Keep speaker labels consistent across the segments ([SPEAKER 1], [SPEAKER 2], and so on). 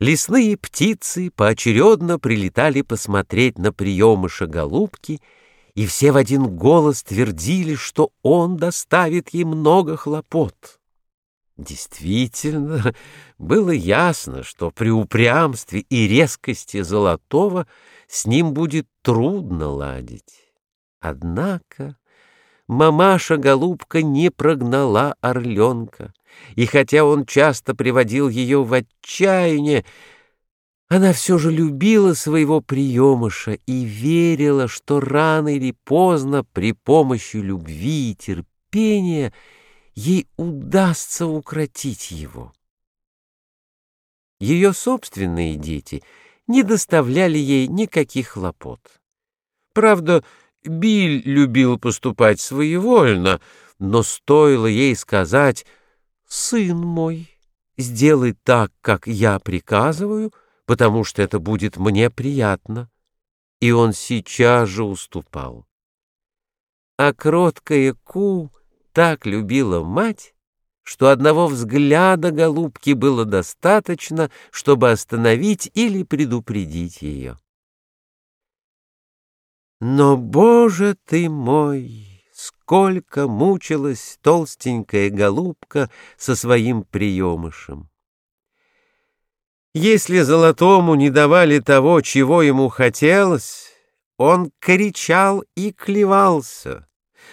[SPEAKER 1] Лесные птицы поочередно прилетали посмотреть на приемыша голубки, и все в один голос твердили, что он доставит ей много хлопот. Действительно, было ясно, что при упрямстве и резкости Золотого с ним будет трудно ладить. Однако мамаша-голубка не прогнала орленка, и хотя он часто приводил ее в отчаяние, она все же любила своего приемыша и верила, что рано или поздно при помощи любви и терпения ей удастся укротить его. Ее собственные дети не доставляли ей никаких хлопот. Правда, Биль любил поступать своевольно, но стоило ей сказать «Сын мой, сделай так, как я приказываю, потому что это будет мне приятно». И он сейчас же уступал. А кроткая Ку так любила мать, что одного взгляда голубки было достаточно, чтобы остановить или предупредить ее. Но, боже ты мой, сколько мучилась толстенькая голубка со своим приемышем! Если золотому не давали того, чего ему хотелось, он кричал и клевался,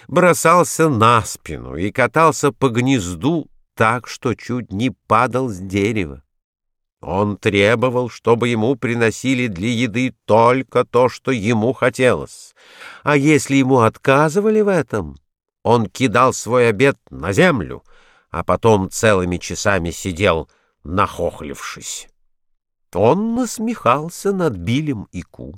[SPEAKER 1] бросался на спину и катался по гнезду так, что чуть не падал с дерева. Он требовал, чтобы ему приносили для еды только то, что ему хотелось. А если ему отказывали в этом, он кидал свой обед на землю, а потом целыми часами сидел, нахохлившись. Он насмехался над Билем и Ку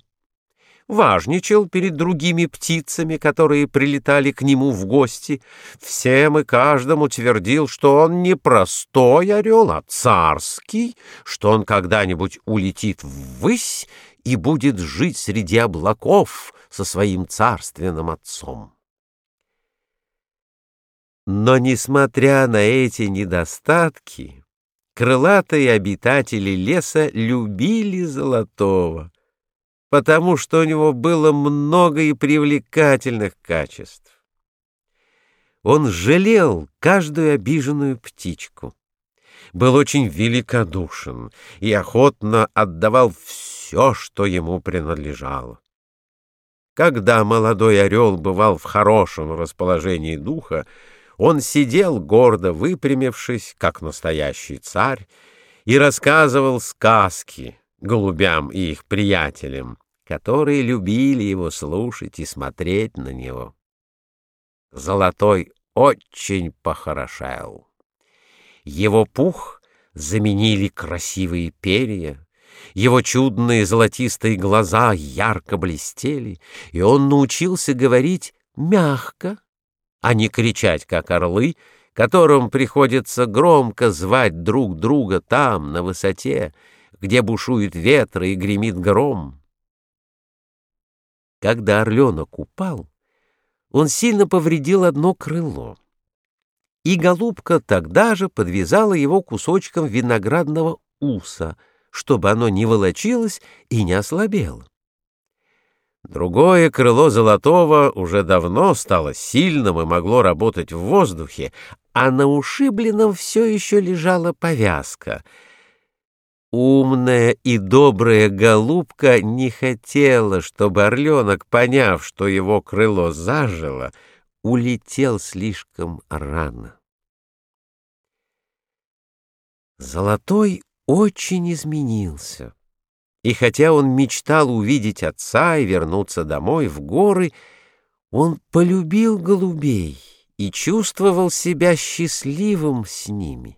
[SPEAKER 1] важничал перед другими птицами, которые прилетали к нему в гости. Всем и каждому твердил, что он не простой орел, а царский, что он когда-нибудь улетит ввысь и будет жить среди облаков со своим царственным отцом. Но, несмотря на эти недостатки, крылатые обитатели леса любили Золотого — потому что у него было много и привлекательных качеств. Он жалел каждую обиженную птичку, был очень великодушен и охотно отдавал все, что ему принадлежало. Когда молодой орел бывал в хорошем расположении духа, он сидел гордо выпрямившись, как настоящий царь, и рассказывал сказки, голубям и их приятелям, которые любили его слушать и смотреть на него. Золотой очень похорошел. Его пух заменили красивые перья, его чудные золотистые глаза ярко блестели, и он научился говорить мягко, а не кричать, как орлы, которым приходится громко звать друг друга там, на высоте, где бушуют ветры и гремит гром. Когда орленок упал, он сильно повредил одно крыло, и голубка тогда же подвязала его кусочком виноградного уса, чтобы оно не волочилось и не ослабело. Другое крыло золотого уже давно стало сильным и могло работать в воздухе, а на ушибленном все еще лежала повязка — Умная и добрая голубка не хотела, чтобы орленок, поняв, что его крыло зажило, улетел слишком рано. Золотой очень изменился, и хотя он мечтал увидеть отца и вернуться домой в горы, он полюбил голубей и чувствовал себя счастливым с ними.